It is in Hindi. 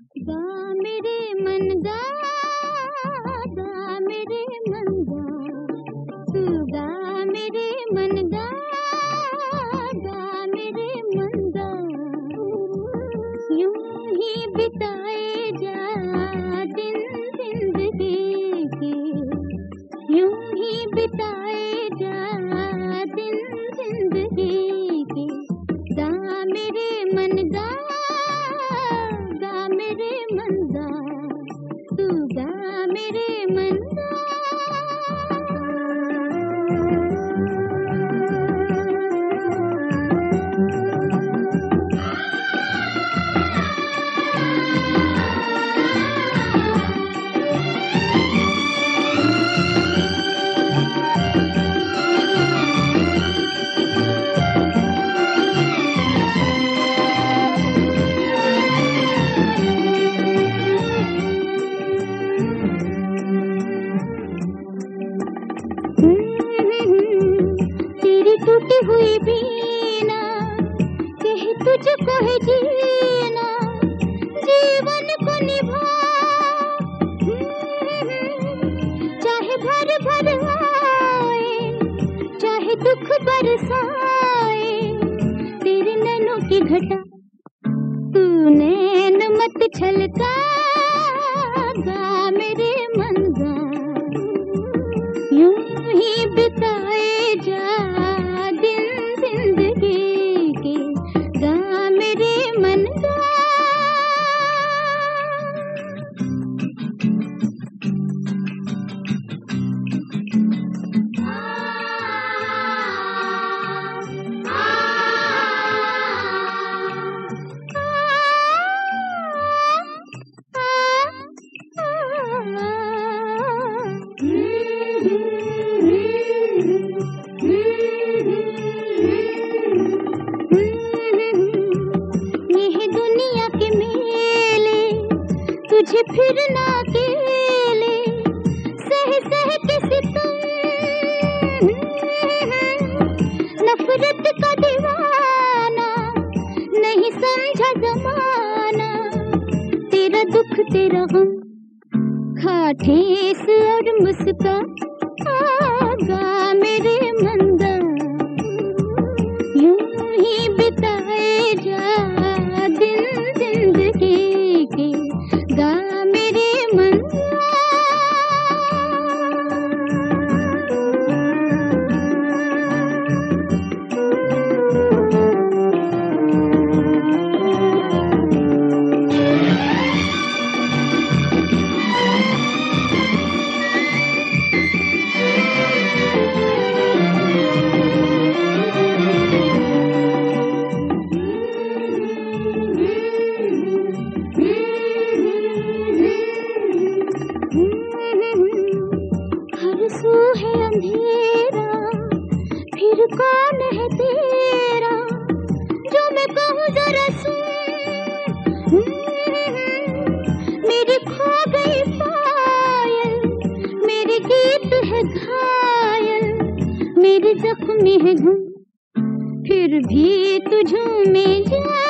गा मन गा गा मन गा तू गा मेरे मन बीना कह तुझको है जीना, जीवन को निभा। चाहे भर भर आए, चाहे दुख बरसाए, तेरे नैनों की घटा तू नैन मत छलका तुझे फिर ना सह सह के सितम नफरत का दीवाना, नहीं समझा जमाना। तेरा दुख, तेरा गम खा और मुस्का आगा। मेरे मेरे कौन है तेरा, जो मैं कहूँ जरा सुन। मेरी खो गई पायल, मेरे गीत है घायल, मेरे जख्मी है फिर भी तुझ में जागा